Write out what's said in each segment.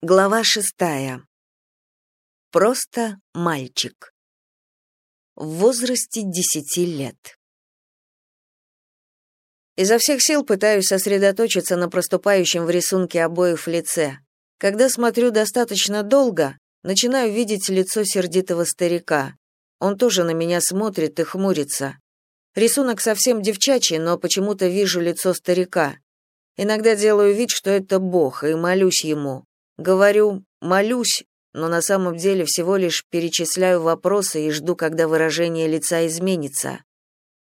Глава шестая. Просто мальчик. В возрасте десяти лет. Изо всех сил пытаюсь сосредоточиться на проступающем в рисунке обоев лице. Когда смотрю достаточно долго, начинаю видеть лицо сердитого старика. Он тоже на меня смотрит и хмурится. Рисунок совсем девчачий, но почему-то вижу лицо старика. Иногда делаю вид, что это Бог, и молюсь ему. Говорю, молюсь, но на самом деле всего лишь перечисляю вопросы и жду, когда выражение лица изменится.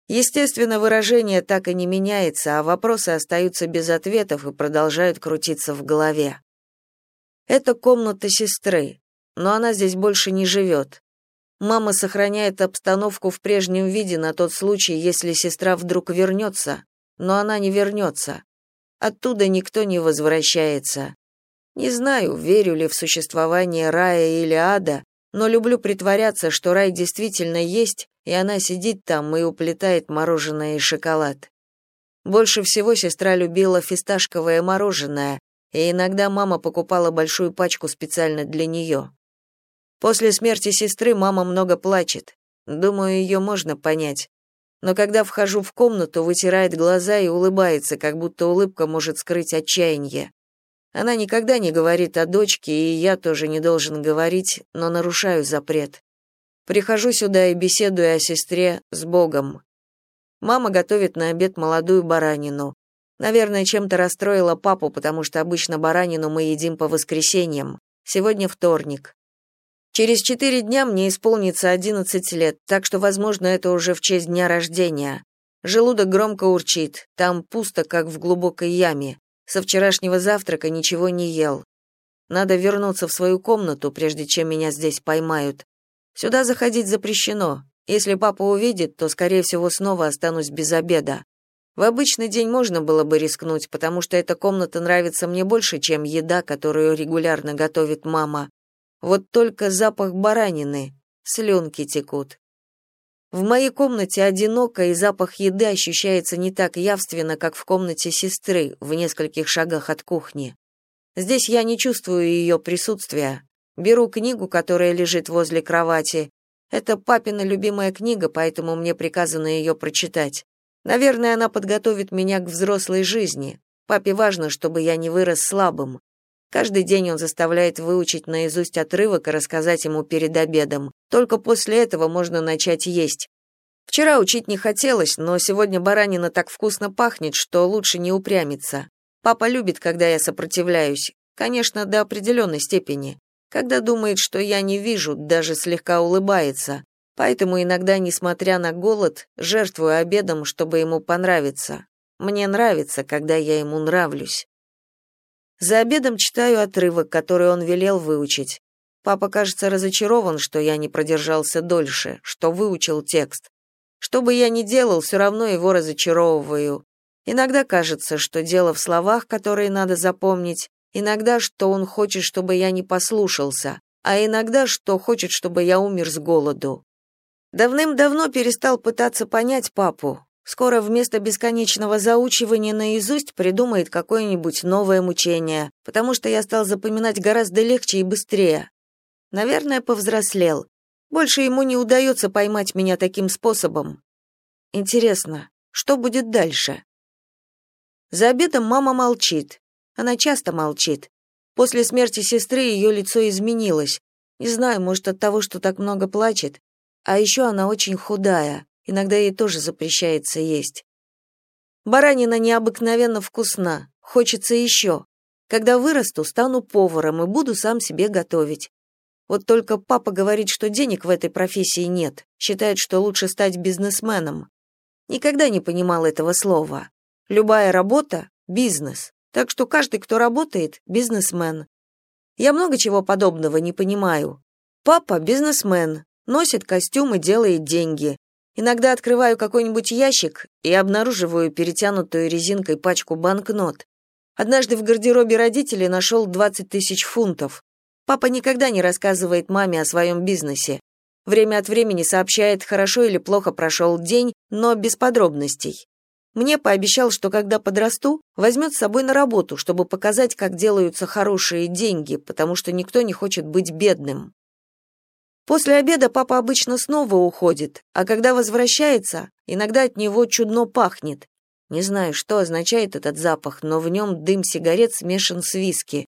Естественно, выражение так и не меняется, а вопросы остаются без ответов и продолжают крутиться в голове. Это комната сестры, но она здесь больше не живет. Мама сохраняет обстановку в прежнем виде на тот случай, если сестра вдруг вернется, но она не вернется. Оттуда никто не возвращается. Не знаю, верю ли в существование рая или ада, но люблю притворяться, что рай действительно есть, и она сидит там и уплетает мороженое и шоколад. Больше всего сестра любила фисташковое мороженое, и иногда мама покупала большую пачку специально для нее. После смерти сестры мама много плачет. Думаю, ее можно понять. Но когда вхожу в комнату, вытирает глаза и улыбается, как будто улыбка может скрыть отчаяние. Она никогда не говорит о дочке, и я тоже не должен говорить, но нарушаю запрет. Прихожу сюда и беседую о сестре с Богом. Мама готовит на обед молодую баранину. Наверное, чем-то расстроила папу, потому что обычно баранину мы едим по воскресеньям. Сегодня вторник. Через четыре дня мне исполнится одиннадцать лет, так что, возможно, это уже в честь дня рождения. Желудок громко урчит, там пусто, как в глубокой яме. Со вчерашнего завтрака ничего не ел. Надо вернуться в свою комнату, прежде чем меня здесь поймают. Сюда заходить запрещено. Если папа увидит, то, скорее всего, снова останусь без обеда. В обычный день можно было бы рискнуть, потому что эта комната нравится мне больше, чем еда, которую регулярно готовит мама. Вот только запах баранины, слюнки текут. В моей комнате одиноко, и запах еды ощущается не так явственно, как в комнате сестры, в нескольких шагах от кухни. Здесь я не чувствую ее присутствия. Беру книгу, которая лежит возле кровати. Это папина любимая книга, поэтому мне приказано ее прочитать. Наверное, она подготовит меня к взрослой жизни. Папе важно, чтобы я не вырос слабым. Каждый день он заставляет выучить наизусть отрывок и рассказать ему перед обедом. Только после этого можно начать есть. Вчера учить не хотелось, но сегодня баранина так вкусно пахнет, что лучше не упрямиться. Папа любит, когда я сопротивляюсь. Конечно, до определенной степени. Когда думает, что я не вижу, даже слегка улыбается. Поэтому иногда, несмотря на голод, жертвую обедом, чтобы ему понравиться. Мне нравится, когда я ему нравлюсь. За обедом читаю отрывок, который он велел выучить. Папа, кажется, разочарован, что я не продержался дольше, что выучил текст. Что бы я ни делал, все равно его разочаровываю. Иногда кажется, что дело в словах, которые надо запомнить, иногда, что он хочет, чтобы я не послушался, а иногда, что хочет, чтобы я умер с голоду. Давным-давно перестал пытаться понять папу, Скоро вместо бесконечного заучивания наизусть придумает какое-нибудь новое мучение, потому что я стал запоминать гораздо легче и быстрее. Наверное, повзрослел. Больше ему не удается поймать меня таким способом. Интересно, что будет дальше? За обедом мама молчит. Она часто молчит. После смерти сестры ее лицо изменилось. Не знаю, может, от того, что так много плачет. А еще она очень худая. Иногда ей тоже запрещается есть. Баранина необыкновенно вкусна, хочется еще. Когда вырасту, стану поваром и буду сам себе готовить. Вот только папа говорит, что денег в этой профессии нет, считает, что лучше стать бизнесменом. Никогда не понимал этого слова. Любая работа — бизнес, так что каждый, кто работает, — бизнесмен. Я много чего подобного не понимаю. Папа — бизнесмен, носит костюм и делает деньги. Иногда открываю какой-нибудь ящик и обнаруживаю перетянутую резинкой пачку банкнот. Однажды в гардеробе родителей нашел 20 тысяч фунтов. Папа никогда не рассказывает маме о своем бизнесе. Время от времени сообщает, хорошо или плохо прошел день, но без подробностей. Мне пообещал, что когда подрасту, возьмет с собой на работу, чтобы показать, как делаются хорошие деньги, потому что никто не хочет быть бедным. После обеда папа обычно снова уходит, а когда возвращается, иногда от него чудно пахнет. Не знаю, что означает этот запах, но в нем дым сигарет смешан с виски.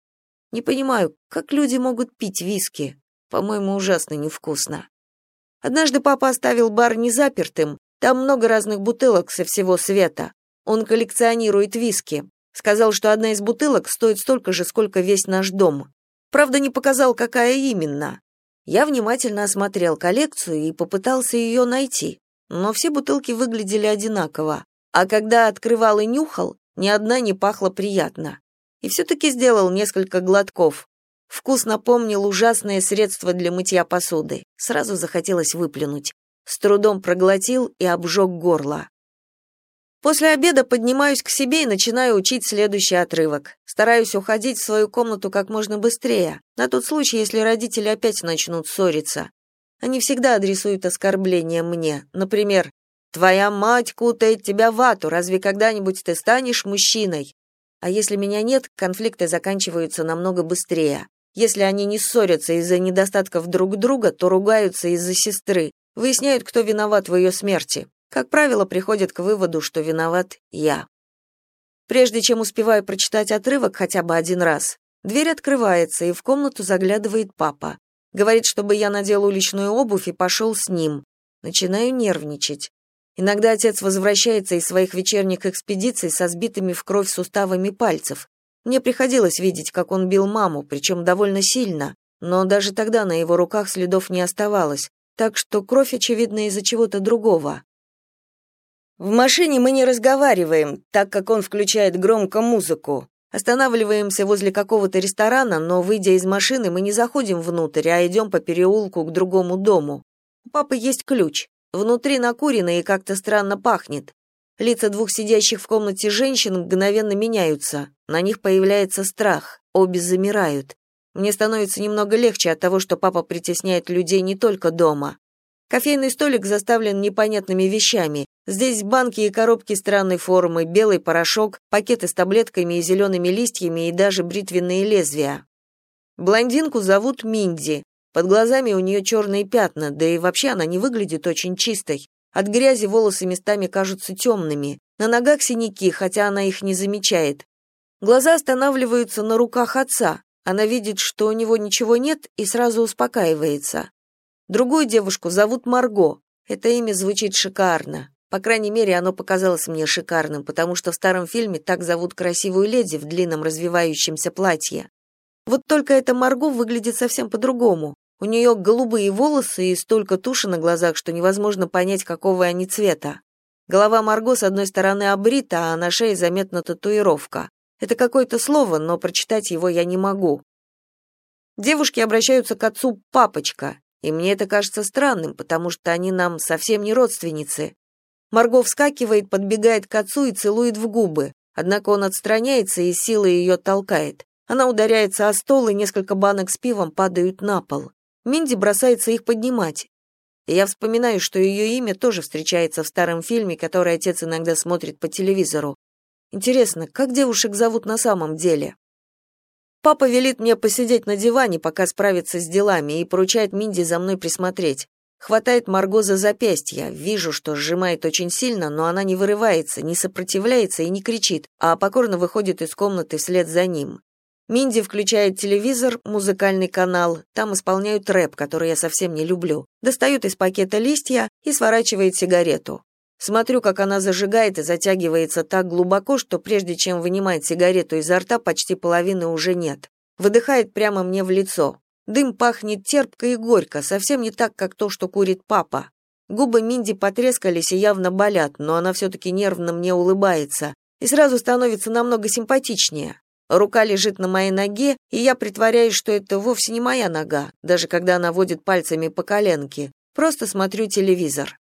Не понимаю, как люди могут пить виски. По-моему, ужасно невкусно. Однажды папа оставил бар незапертым, там много разных бутылок со всего света. Он коллекционирует виски. Сказал, что одна из бутылок стоит столько же, сколько весь наш дом. Правда, не показал, какая именно. Я внимательно осмотрел коллекцию и попытался ее найти, но все бутылки выглядели одинаково. А когда открывал и нюхал, ни одна не пахла приятно. И все-таки сделал несколько глотков. Вкус напомнил ужасное средство для мытья посуды. Сразу захотелось выплюнуть с трудом проглотил и обжег горло. После обеда поднимаюсь к себе и начинаю учить следующий отрывок. Стараюсь уходить в свою комнату как можно быстрее, на тот случай, если родители опять начнут ссориться. Они всегда адресуют оскорбления мне. Например, «Твоя мать кутает тебя в вату, разве когда-нибудь ты станешь мужчиной?» А если меня нет, конфликты заканчиваются намного быстрее. Если они не ссорятся из-за недостатков друг друга, то ругаются из-за сестры, Выясняют, кто виноват в ее смерти. Как правило, приходят к выводу, что виноват я. Прежде чем успеваю прочитать отрывок хотя бы один раз, дверь открывается, и в комнату заглядывает папа. Говорит, чтобы я надел уличную обувь и пошел с ним. Начинаю нервничать. Иногда отец возвращается из своих вечерних экспедиций со сбитыми в кровь суставами пальцев. Мне приходилось видеть, как он бил маму, причем довольно сильно, но даже тогда на его руках следов не оставалось, так что кровь, очевидно, из-за чего-то другого. В машине мы не разговариваем, так как он включает громко музыку. Останавливаемся возле какого-то ресторана, но, выйдя из машины, мы не заходим внутрь, а идем по переулку к другому дому. У папы есть ключ. Внутри накурено и как-то странно пахнет. Лица двух сидящих в комнате женщин мгновенно меняются. На них появляется страх. Обе замирают. Мне становится немного легче от того, что папа притесняет людей не только дома. Кофейный столик заставлен непонятными вещами. Здесь банки и коробки странной формы, белый порошок, пакеты с таблетками и зелеными листьями и даже бритвенные лезвия. Блондинку зовут Минди. Под глазами у нее черные пятна, да и вообще она не выглядит очень чистой. От грязи волосы местами кажутся темными. На ногах синяки, хотя она их не замечает. Глаза останавливаются на руках отца. Она видит, что у него ничего нет, и сразу успокаивается. Другую девушку зовут Марго. Это имя звучит шикарно. По крайней мере, оно показалось мне шикарным, потому что в старом фильме так зовут красивую леди в длинном развивающемся платье. Вот только эта Марго выглядит совсем по-другому. У нее голубые волосы и столько туши на глазах, что невозможно понять, какого они цвета. Голова Марго с одной стороны обрита, а на шее заметна татуировка. Это какое-то слово, но прочитать его я не могу. Девушки обращаются к отцу «папочка», и мне это кажется странным, потому что они нам совсем не родственницы. Марго вскакивает, подбегает к отцу и целует в губы, однако он отстраняется и силой ее толкает. Она ударяется о стол, и несколько банок с пивом падают на пол. Минди бросается их поднимать. И я вспоминаю, что ее имя тоже встречается в старом фильме, который отец иногда смотрит по телевизору. Интересно, как девушек зовут на самом деле? Папа велит мне посидеть на диване, пока справится с делами, и поручает Минди за мной присмотреть. Хватает Марго за запястье, вижу, что сжимает очень сильно, но она не вырывается, не сопротивляется и не кричит, а покорно выходит из комнаты вслед за ним. Минди включает телевизор, музыкальный канал, там исполняют рэп, который я совсем не люблю. Достают из пакета листья и сворачивает сигарету. Смотрю, как она зажигает и затягивается так глубоко, что прежде чем вынимать сигарету изо рта, почти половины уже нет. Выдыхает прямо мне в лицо. Дым пахнет терпко и горько, совсем не так, как то, что курит папа. Губы Минди потрескались и явно болят, но она все-таки нервно мне улыбается. И сразу становится намного симпатичнее. Рука лежит на моей ноге, и я притворяюсь, что это вовсе не моя нога, даже когда она водит пальцами по коленке. Просто смотрю телевизор.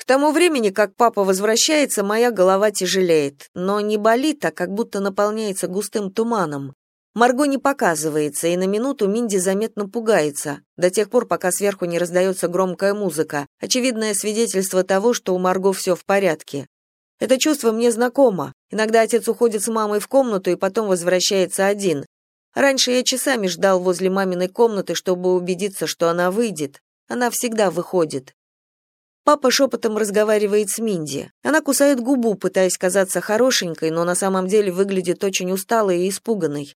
К тому времени, как папа возвращается, моя голова тяжелеет, но не болит, а как будто наполняется густым туманом. Марго не показывается, и на минуту Минди заметно пугается, до тех пор, пока сверху не раздается громкая музыка, очевидное свидетельство того, что у Марго все в порядке. Это чувство мне знакомо. Иногда отец уходит с мамой в комнату и потом возвращается один. Раньше я часами ждал возле маминой комнаты, чтобы убедиться, что она выйдет. Она всегда выходит. Папа шепотом разговаривает с Минди. Она кусает губу, пытаясь казаться хорошенькой, но на самом деле выглядит очень усталой и испуганной.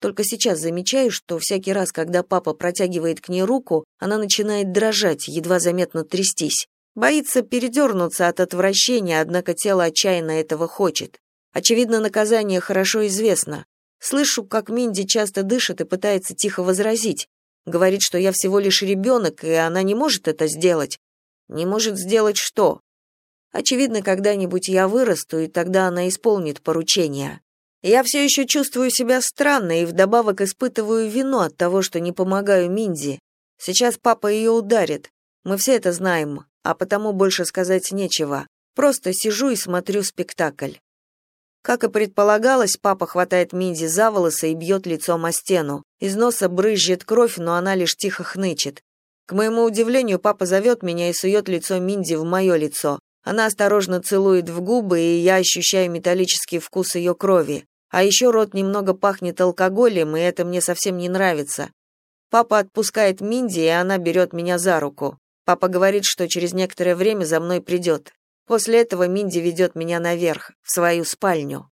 Только сейчас замечаю, что всякий раз, когда папа протягивает к ней руку, она начинает дрожать, едва заметно трястись. Боится передернуться от отвращения, однако тело отчаянно этого хочет. Очевидно, наказание хорошо известно. Слышу, как Минди часто дышит и пытается тихо возразить. Говорит, что я всего лишь ребенок, и она не может это сделать. Не может сделать что? Очевидно, когда-нибудь я вырасту, и тогда она исполнит поручение. Я все еще чувствую себя странно и вдобавок испытываю вину от того, что не помогаю Минди. Сейчас папа ее ударит. Мы все это знаем, а потому больше сказать нечего. Просто сижу и смотрю спектакль. Как и предполагалось, папа хватает Минди за волосы и бьет лицом о стену. Из носа брызжет кровь, но она лишь тихо хнычет. К моему удивлению, папа зовет меня и сует лицо Минди в мое лицо. Она осторожно целует в губы, и я ощущаю металлический вкус ее крови. А еще рот немного пахнет алкоголем, и это мне совсем не нравится. Папа отпускает Минди, и она берет меня за руку. Папа говорит, что через некоторое время за мной придет. После этого Минди ведет меня наверх, в свою спальню.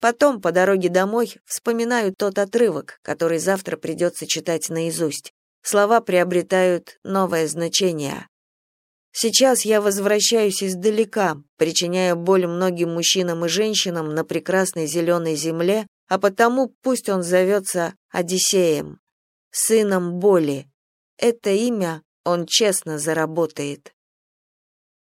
Потом, по дороге домой, вспоминаю тот отрывок, который завтра придется читать наизусть слова приобретают новое значение. Сейчас я возвращаюсь издалека, причиняя боль многим мужчинам и женщинам на прекрасной зеленой земле, а потому пусть он зовется Одиссеем, сыном боли. Это имя он честно заработает.